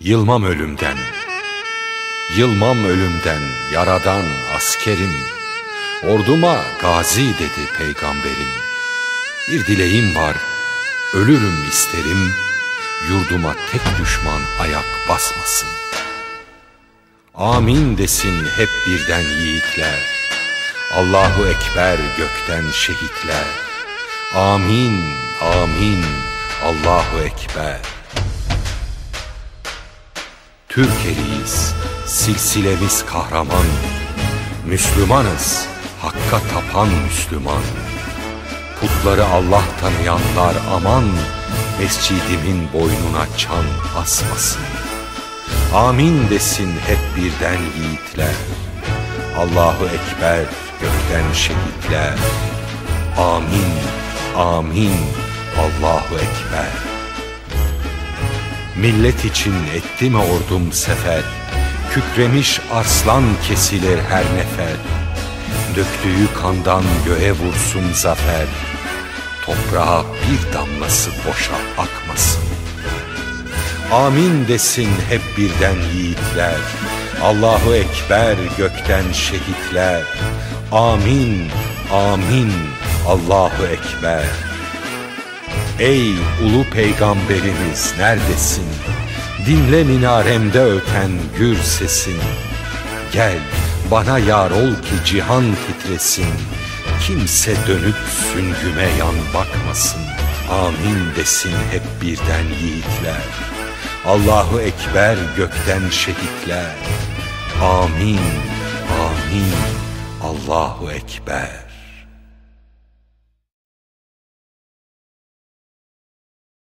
Yılmam ölümden, yılmam ölümden yaradan askerim. Orduma gazi dedi peygamberim. Bir dileğim var, ölürüm isterim. Yurduma tek düşman ayak basmasın. Amin desin hep birden yiğitler. Allahu Ekber gökten şehitler. Amin, amin, Allahu Ekber. Türkeliyiz, silsilemiz kahraman. Müslümanız, hakka tapan Müslüman. Putları Allah tanıyanlar aman, mescidimin boynuna çan asmasın. Amin desin hep birden yiğitler. Allahu Ekber gökten şehitler. Amin, amin, Allahu Ekber. Millet için etti mi ordum sefer, Kükremiş arslan kesilir her nefer. Döktüğü kandan göğe vursun zafer, Toprağa bir damlası boşa akmasın. Amin desin hep birden yiğitler, Allahu Ekber gökten şehitler. Amin, amin, Allahu Ekber. Ey ulu peygamberimiz neredesin? Dinle minaremde öten gür sesin. Gel bana yar ol ki cihan titresin. Kimse dönüp süngüme yan bakmasın. Amin desin hep birden yiğitler. Allahu Ekber gökten şehitler. Amin, amin, Allahu Ekber.